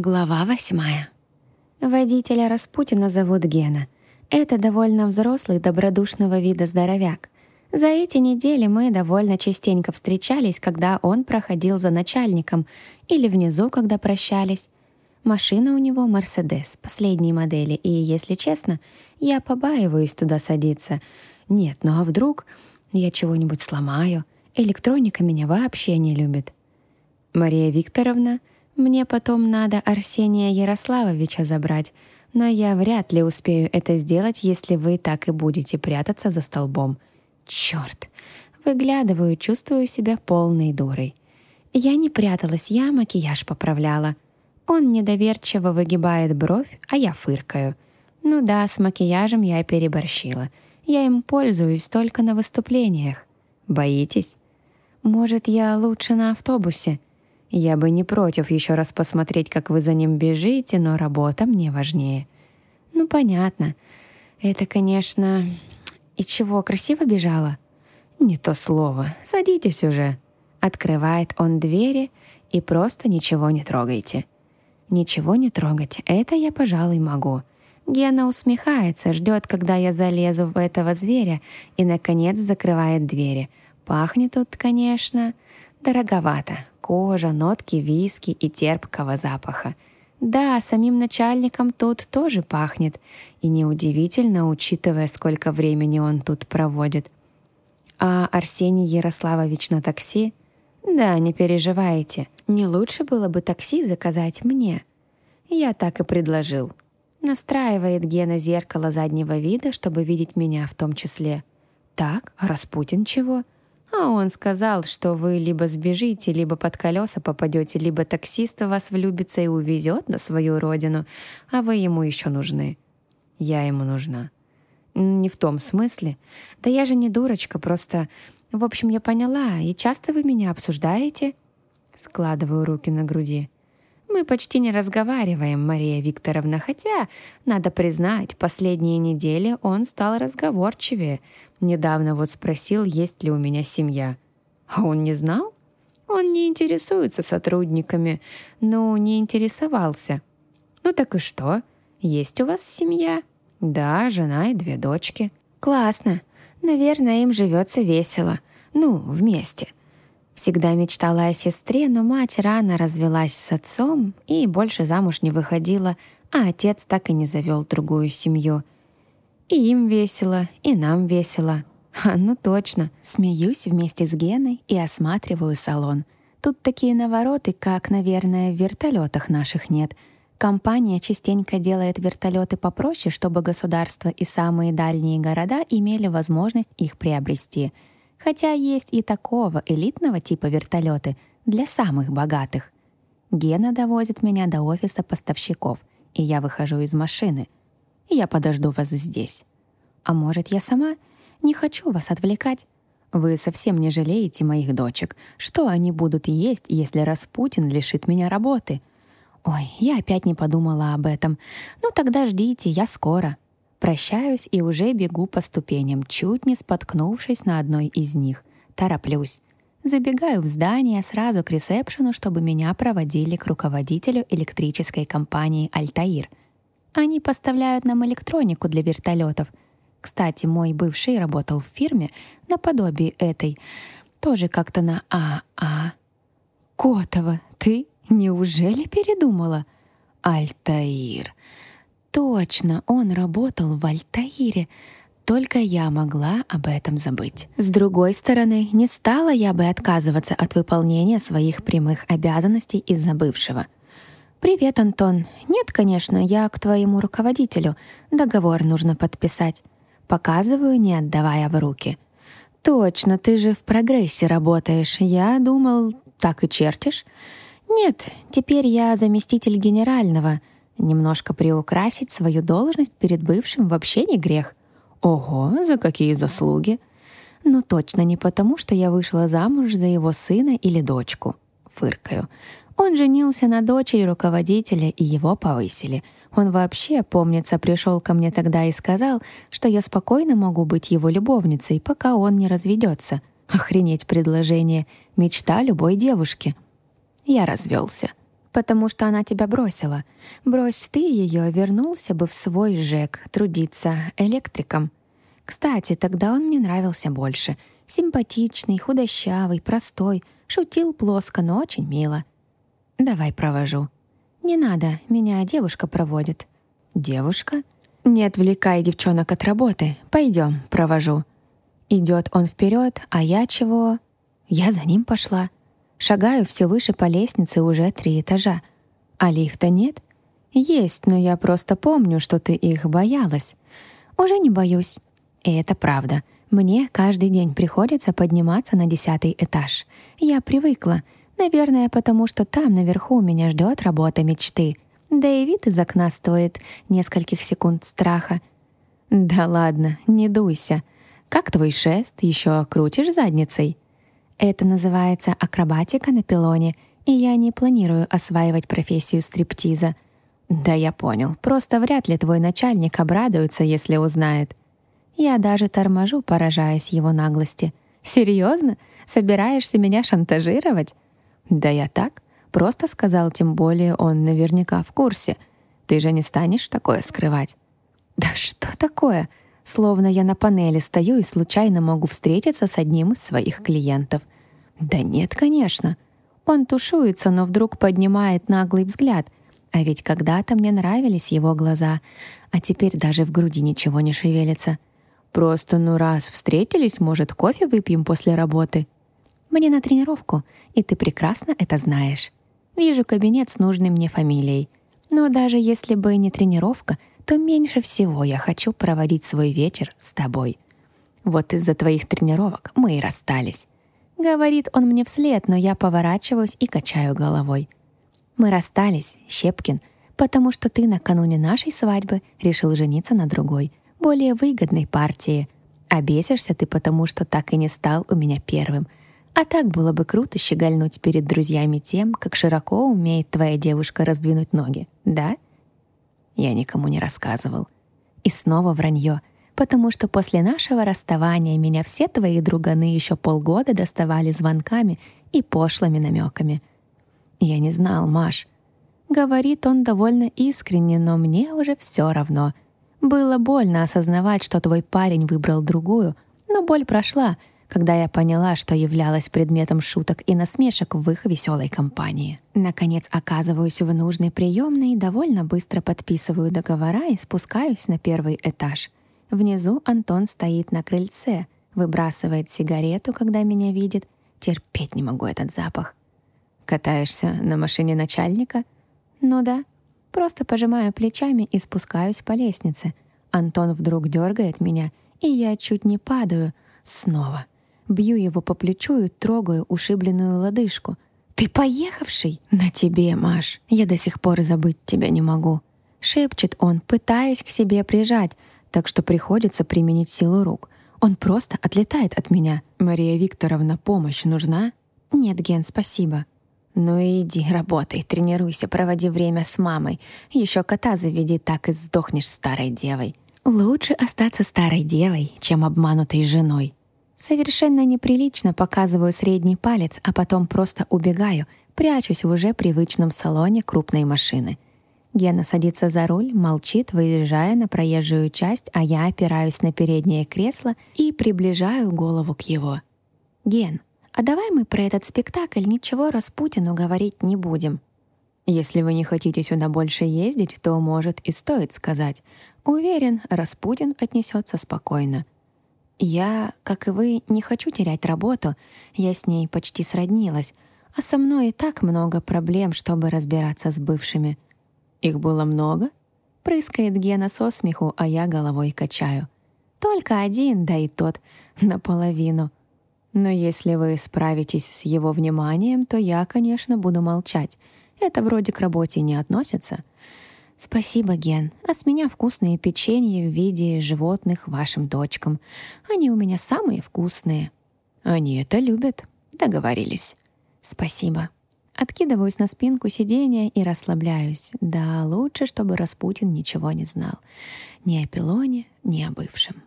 Глава восьмая. Водителя Распутина зовут Гена. Это довольно взрослый, добродушного вида здоровяк. За эти недели мы довольно частенько встречались, когда он проходил за начальником, или внизу, когда прощались. Машина у него «Мерседес» последней модели, и, если честно, я побаиваюсь туда садиться. Нет, ну а вдруг я чего-нибудь сломаю? Электроника меня вообще не любит. Мария Викторовна — мне потом надо Арсения Ярославовича забрать, но я вряд ли успею это сделать, если вы так и будете прятаться за столбом. Черт! Выглядываю, чувствую себя полной дурой. Я не пряталась, я макияж поправляла. Он недоверчиво выгибает бровь, а я фыркаю. Ну да, с макияжем я переборщила. Я им пользуюсь только на выступлениях. Боитесь? Может, я лучше на автобусе? Я бы не против еще раз посмотреть, как вы за ним бежите, но работа мне важнее. Ну, понятно. Это, конечно... И чего, красиво бежала? Не то слово. Садитесь уже. Открывает он двери и просто ничего не трогайте. Ничего не трогать, это я, пожалуй, могу. Гена усмехается, ждет, когда я залезу в этого зверя и, наконец, закрывает двери. Пахнет тут, конечно, дороговато кожа, нотки виски и терпкого запаха. Да, самим начальником тут тоже пахнет, и неудивительно, учитывая, сколько времени он тут проводит. А Арсений Ярославович на такси? Да, не переживайте, не лучше было бы такси заказать мне. Я так и предложил. Настраивает Гена зеркало заднего вида, чтобы видеть меня в том числе. Так, а Распутин чего? — а он сказал, что вы либо сбежите, либо под колеса попадете, либо таксист вас влюбится и увезет на свою родину, а вы ему еще нужны. Я ему нужна. Не в том смысле. Да я же не дурочка, просто... В общем, я поняла, и часто вы меня обсуждаете? Складываю руки на груди. Мы почти не разговариваем, Мария Викторовна, хотя, надо признать, последние недели он стал разговорчивее. Недавно вот спросил, есть ли у меня семья. А он не знал? Он не интересуется сотрудниками. Ну, не интересовался. Ну так и что? Есть у вас семья? Да, жена и две дочки. Классно. Наверное, им живется весело. Ну, вместе. Всегда мечтала о сестре, но мать рано развелась с отцом и больше замуж не выходила, а отец так и не завел другую семью — и им весело, и нам весело. А, ну точно. Смеюсь вместе с Геной и осматриваю салон. Тут такие навороты, как, наверное, в вертолетах наших нет. Компания частенько делает вертолеты попроще, чтобы государство и самые дальние города имели возможность их приобрести. Хотя есть и такого элитного типа вертолеты для самых богатых. Гена довозит меня до офиса поставщиков, и я выхожу из машины — я подожду вас здесь. А может, я сама? Не хочу вас отвлекать. Вы совсем не жалеете моих дочек. Что они будут есть, если Распутин лишит меня работы? Ой, я опять не подумала об этом. Ну тогда ждите, я скоро. Прощаюсь и уже бегу по ступеням, чуть не споткнувшись на одной из них. Тороплюсь. Забегаю в здание сразу к ресепшену, чтобы меня проводили к руководителю электрической компании «Альтаир». Они поставляют нам электронику для вертолетов. Кстати, мой бывший работал в фирме наподобие этой. Тоже как-то на АА. Котова, ты неужели передумала? Альтаир. Точно, он работал в Альтаире. Только я могла об этом забыть. С другой стороны, не стала я бы отказываться от выполнения своих прямых обязанностей из-за бывшего — «Привет, Антон. Нет, конечно, я к твоему руководителю. Договор нужно подписать. Показываю, не отдавая в руки. Точно, ты же в прогрессе работаешь. Я думал, так и чертишь. Нет, теперь я заместитель генерального. Немножко приукрасить свою должность перед бывшим вообще не грех. Ого, за какие заслуги. Ну точно не потому, что я вышла замуж за его сына или дочку. Фыркаю. Он женился на дочери руководителя, и его повысили. Он вообще, помнится, пришел ко мне тогда и сказал, что я спокойно могу быть его любовницей, пока он не разведется. Охренеть предложение. Мечта любой девушки. Я развелся. Потому что она тебя бросила. Брось ты ее, вернулся бы в свой ЖЭК трудиться электриком. Кстати, тогда он мне нравился больше. Симпатичный, худощавый, простой, шутил плоско, но очень мило. Давай провожу. Не надо, меня девушка проводит. Девушка? Не отвлекай девчонок от работы. Пойдем, провожу. Идет он вперед, а я чего? Я за ним пошла. Шагаю все выше по лестнице уже три этажа. А лифта нет? Есть, но я просто помню, что ты их боялась. Уже не боюсь. И это правда. Мне каждый день приходится подниматься на десятый этаж. Я привыкла. Наверное, потому что там наверху меня ждет работа мечты. Да и вид из окна стоит нескольких секунд страха. Да ладно, не дуйся. Как твой шест еще крутишь задницей? Это называется акробатика на пилоне, и я не планирую осваивать профессию стриптиза. Да я понял, просто вряд ли твой начальник обрадуется, если узнает. Я даже торможу, поражаясь его наглости. Серьезно? Собираешься меня шантажировать? Да я так. Просто сказал, тем более он наверняка в курсе. Ты же не станешь такое скрывать. Да что такое? Словно я на панели стою и случайно могу встретиться с одним из своих клиентов. Да нет, конечно. Он тушуется, но вдруг поднимает наглый взгляд. А ведь когда-то мне нравились его глаза, а теперь даже в груди ничего не шевелится. Просто ну раз встретились, может, кофе выпьем после работы? Мне на тренировку, и ты прекрасно это знаешь. Вижу кабинет с нужной мне фамилией. Но даже если бы не тренировка, то меньше всего я хочу проводить свой вечер с тобой. Вот из-за твоих тренировок мы и расстались. Говорит он мне вслед, но я поворачиваюсь и качаю головой. Мы расстались, Щепкин, потому что ты накануне нашей свадьбы решил жениться на другой, более выгодной партии. А бесишься ты потому, что так и не стал у меня первым. А так было бы круто щегольнуть перед друзьями тем, как широко умеет твоя девушка раздвинуть ноги, да? Я никому не рассказывал. И снова вранье, потому что после нашего расставания меня все твои друганы еще полгода доставали звонками и пошлыми намеками. Я не знал, Маш. Говорит он довольно искренне, но мне уже все равно. Было больно осознавать, что твой парень выбрал другую, но боль прошла — когда я поняла, что являлась предметом шуток и насмешек в их веселой компании. Наконец оказываюсь в нужной приемной, довольно быстро подписываю договора и спускаюсь на первый этаж. Внизу Антон стоит на крыльце, выбрасывает сигарету, когда меня видит. Терпеть не могу этот запах. Катаешься на машине начальника? Ну да. Просто пожимаю плечами и спускаюсь по лестнице. Антон вдруг дергает меня, и я чуть не падаю. Снова. Бью его по плечу и трогаю ушибленную лодыжку. «Ты поехавший?» «На тебе, Маш. Я до сих пор забыть тебя не могу». Шепчет он, пытаясь к себе прижать, так что приходится применить силу рук. Он просто отлетает от меня. «Мария Викторовна, помощь нужна?» «Нет, Ген, спасибо». «Ну иди, работай, тренируйся, проводи время с мамой. Еще кота заведи, так и сдохнешь старой девой». «Лучше остаться старой девой, чем обманутой женой». Совершенно неприлично показываю средний палец, а потом просто убегаю, прячусь в уже привычном салоне крупной машины. Гена садится за руль, молчит, выезжая на проезжую часть, а я опираюсь на переднее кресло и приближаю голову к его. «Ген, а давай мы про этот спектакль ничего Распутину говорить не будем?» «Если вы не хотите сюда больше ездить, то, может, и стоит сказать. Уверен, Распутин отнесется спокойно. Я, как и вы, не хочу терять работу. Я с ней почти сроднилась. А со мной и так много проблем, чтобы разбираться с бывшими. Их было много? Прыскает Гена со смеху, а я головой качаю. Только один, да и тот наполовину. Но если вы справитесь с его вниманием, то я, конечно, буду молчать. Это вроде к работе не относится. «Спасибо, Ген. А с меня вкусные печенье в виде животных вашим дочкам. Они у меня самые вкусные». «Они это любят», — договорились. «Спасибо». Откидываюсь на спинку сиденья и расслабляюсь. Да, лучше, чтобы Распутин ничего не знал. Ни о Пилоне, ни о бывшем.